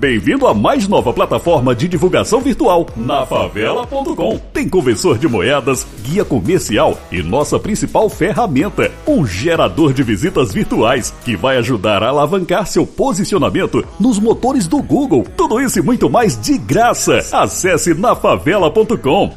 Bem-vindo à mais nova plataforma de divulgação virtual, nafavela.com. Tem conversor de moedas, guia comercial e nossa principal ferramenta, um gerador de visitas virtuais, que vai ajudar a alavancar seu posicionamento nos motores do Google. Tudo isso e muito mais de graça. Acesse nafavela.com.